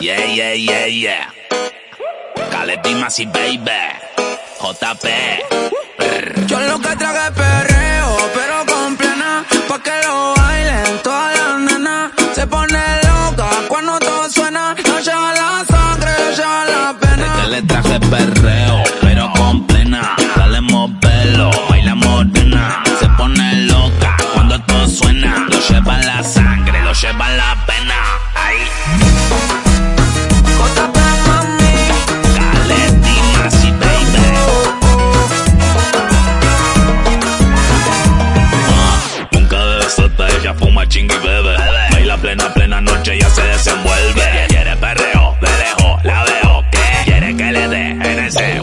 Yeah, yeah, yeah, yeah. Caletima y baby. JP. Yo lo que traje es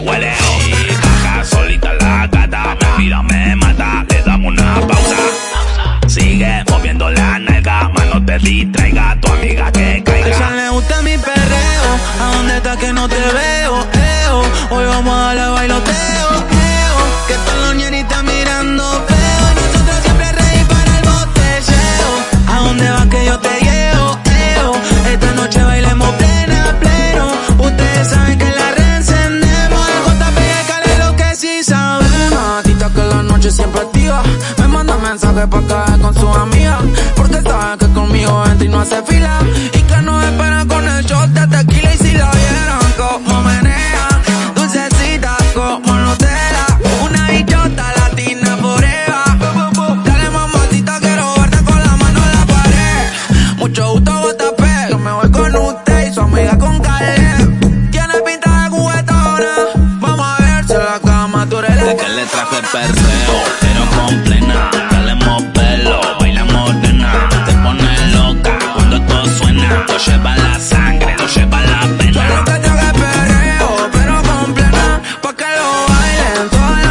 hueleo. Y caja solita la gata. Me mira, me mata, le damos una pausa. Sigue moviendo la nalga, mano te distraiga. Tu amiga que a ella caiga. le gusta mi perreo, ¿a dónde estás que no te veo? Me manda mensajes pa' caer con sus amigas, porque sabe que conmigo entra y no hace fila, y que no espera con el shot de tequila. Y si la vieran como menea, dulcecita como Nutella, una bichota latina forever. Dale mamacita, quiero verte con la mano en la pared. Mucho gusto, JP, yo me voy con usted y su amiga con Caleb. Tiene pinta de juguetona, vamos a ver si la cama tú eres la que le traje perreo, baila en la